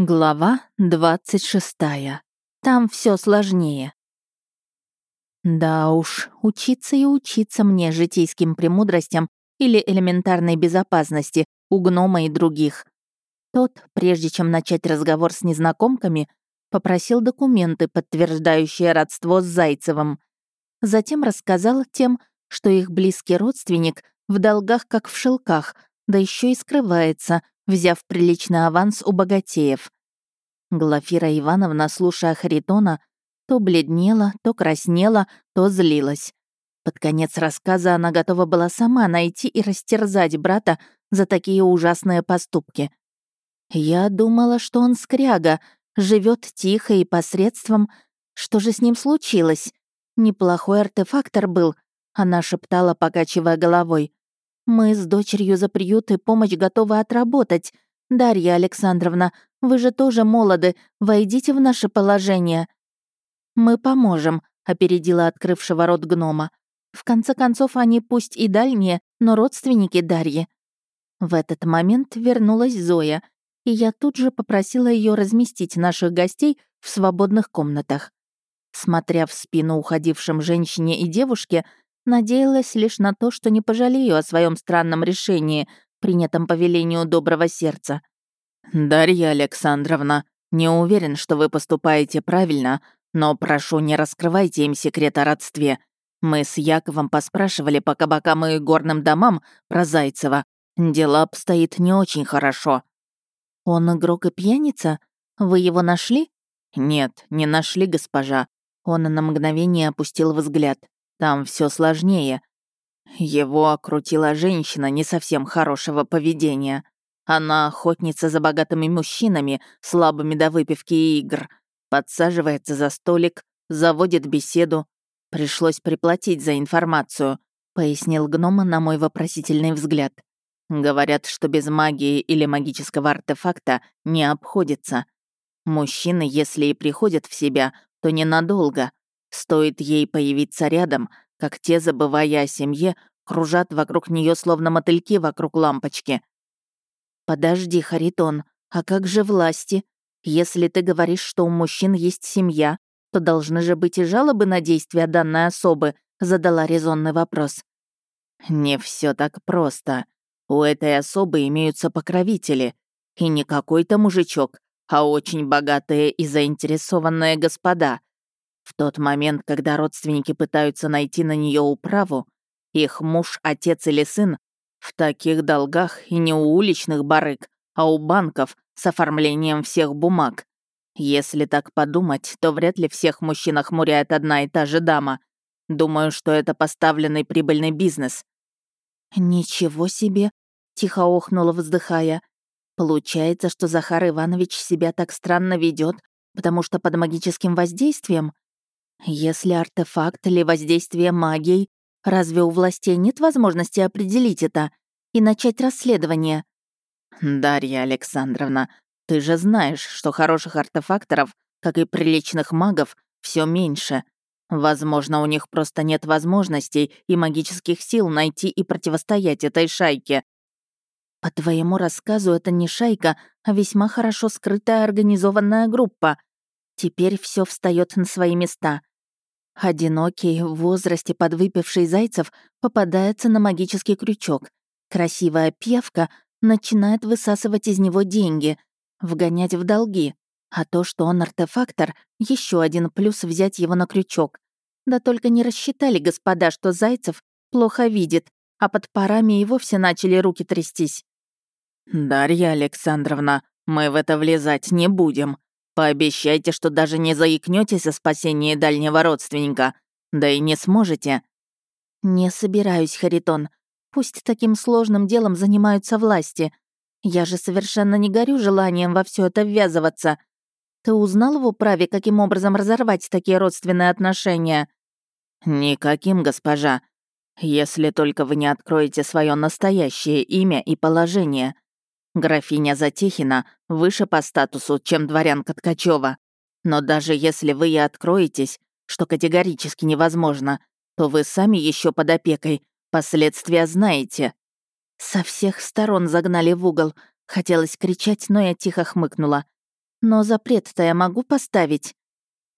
Глава 26. Там все сложнее. Да уж, учиться и учиться мне житейским премудростям или элементарной безопасности у гнома и других. Тот, прежде чем начать разговор с незнакомками, попросил документы, подтверждающие родство с Зайцевым. Затем рассказал тем, что их близкий родственник в долгах как в шелках, да еще и скрывается, взяв приличный аванс у богатеев. Глафира Ивановна, слушая Харитона, то бледнела, то краснела, то злилась. Под конец рассказа она готова была сама найти и растерзать брата за такие ужасные поступки. Я думала, что он скряга, живет тихо и посредством. Что же с ним случилось? Неплохой артефактор был, она шептала, покачивая головой. Мы с дочерью за приют и помощь готовы отработать. Дарья Александровна, вы же тоже молоды, войдите в наше положение». «Мы поможем», — опередила открывшего рот гнома. «В конце концов, они пусть и дальние, но родственники Дарьи». В этот момент вернулась Зоя, и я тут же попросила ее разместить наших гостей в свободных комнатах. Смотря в спину уходившим женщине и девушке, Надеялась лишь на то, что не пожалею о своем странном решении, принятом по велению доброго сердца. «Дарья Александровна, не уверен, что вы поступаете правильно, но прошу, не раскрывайте им секрет о родстве. Мы с Яковом поспрашивали по кабакам и горным домам про Зайцева. Дело обстоит не очень хорошо». «Он игрок и пьяница? Вы его нашли?» «Нет, не нашли, госпожа». Он на мгновение опустил взгляд. Там все сложнее. Его окрутила женщина не совсем хорошего поведения. Она охотница за богатыми мужчинами, слабыми до выпивки и игр. Подсаживается за столик, заводит беседу. Пришлось приплатить за информацию, пояснил гнома на мой вопросительный взгляд. Говорят, что без магии или магического артефакта не обходится. Мужчины, если и приходят в себя, то ненадолго, Стоит ей появиться рядом, как те, забывая о семье, кружат вокруг нее словно мотыльки вокруг лампочки. «Подожди, Харитон, а как же власти? Если ты говоришь, что у мужчин есть семья, то должны же быть и жалобы на действия данной особы», задала резонный вопрос. «Не все так просто. У этой особы имеются покровители. И не какой-то мужичок, а очень богатые и заинтересованные господа. В тот момент, когда родственники пытаются найти на нее управу, их муж, отец или сын в таких долгах и не у уличных барыг, а у банков с оформлением всех бумаг. Если так подумать, то вряд ли всех мужчин охмуряет одна и та же дама. Думаю, что это поставленный прибыльный бизнес. «Ничего себе!» — тихо охнула, вздыхая. «Получается, что Захар Иванович себя так странно ведет, потому что под магическим воздействием? Если артефакт или воздействие магией, разве у властей нет возможности определить это и начать расследование? Дарья Александровна, ты же знаешь, что хороших артефакторов, как и приличных магов, все меньше. Возможно, у них просто нет возможностей и магических сил найти и противостоять этой шайке. По твоему рассказу, это не шайка, а весьма хорошо скрытая организованная группа. Теперь все встает на свои места. Одинокий, в возрасте подвыпивший Зайцев попадается на магический крючок. Красивая певка начинает высасывать из него деньги, вгонять в долги. А то, что он артефактор, еще один плюс взять его на крючок. Да только не рассчитали господа, что Зайцев плохо видит, а под парами и вовсе начали руки трястись. «Дарья Александровна, мы в это влезать не будем», Пообещайте, что даже не заикнетесь о спасении дальнего родственника. Да и не сможете». «Не собираюсь, Харитон. Пусть таким сложным делом занимаются власти. Я же совершенно не горю желанием во все это ввязываться. Ты узнал в управе, каким образом разорвать такие родственные отношения?» «Никаким, госпожа. Если только вы не откроете свое настоящее имя и положение. Графиня Затехина выше по статусу, чем дворянка Ткачева. Но даже если вы и откроетесь, что категорически невозможно, то вы сами еще под опекой, последствия знаете». Со всех сторон загнали в угол. Хотелось кричать, но я тихо хмыкнула. Но запрет-то я могу поставить.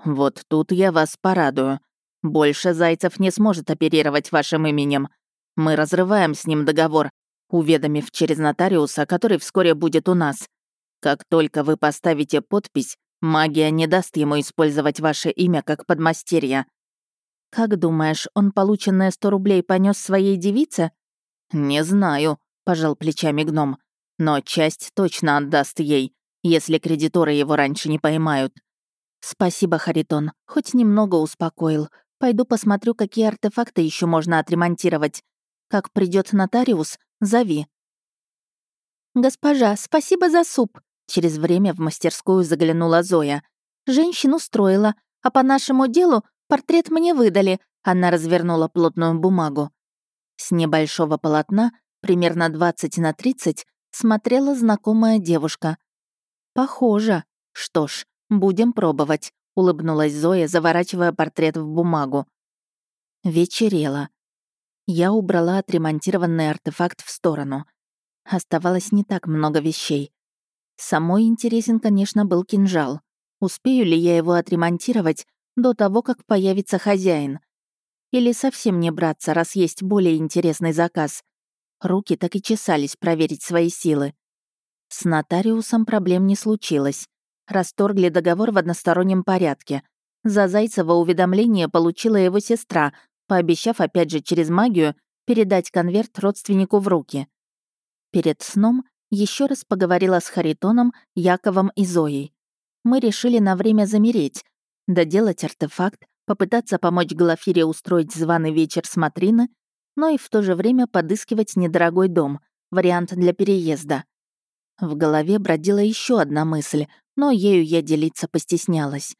Вот тут я вас порадую. Больше Зайцев не сможет оперировать вашим именем. Мы разрываем с ним договор, уведомив через нотариуса, который вскоре будет у нас. Как только вы поставите подпись, магия не даст ему использовать ваше имя как подмастерья. Как думаешь, он полученные сто рублей понес своей девице? Не знаю, пожал плечами гном. Но часть точно отдаст ей, если кредиторы его раньше не поймают. Спасибо, Харитон, хоть немного успокоил. Пойду посмотрю, какие артефакты еще можно отремонтировать. Как придет нотариус, зови. «Госпожа, спасибо за суп!» Через время в мастерскую заглянула Зоя. «Женщину устроила, а по нашему делу портрет мне выдали». Она развернула плотную бумагу. С небольшого полотна, примерно 20 на 30, смотрела знакомая девушка. «Похоже. Что ж, будем пробовать», — улыбнулась Зоя, заворачивая портрет в бумагу. Вечерело. Я убрала отремонтированный артефакт в сторону. Оставалось не так много вещей. Самой интересен, конечно, был кинжал. Успею ли я его отремонтировать до того, как появится хозяин? Или совсем не браться, раз есть более интересный заказ? Руки так и чесались проверить свои силы. С нотариусом проблем не случилось. Расторгли договор в одностороннем порядке. За Зайцева уведомление получила его сестра, пообещав опять же через магию передать конверт родственнику в руки. Перед сном еще раз поговорила с Харитоном, Яковом и Зоей. Мы решили на время замереть, доделать артефакт, попытаться помочь Глафире устроить званый вечер с Матрины, но и в то же время подыскивать недорогой дом, вариант для переезда. В голове бродила еще одна мысль, но ею я делиться постеснялась.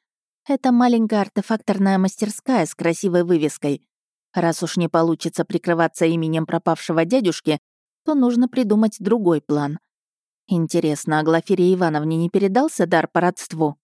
Это маленькая артефакторная мастерская с красивой вывеской. Раз уж не получится прикрываться именем пропавшего дядюшки, то нужно придумать другой план. Интересно, а Глафире Ивановне не передался дар по родству?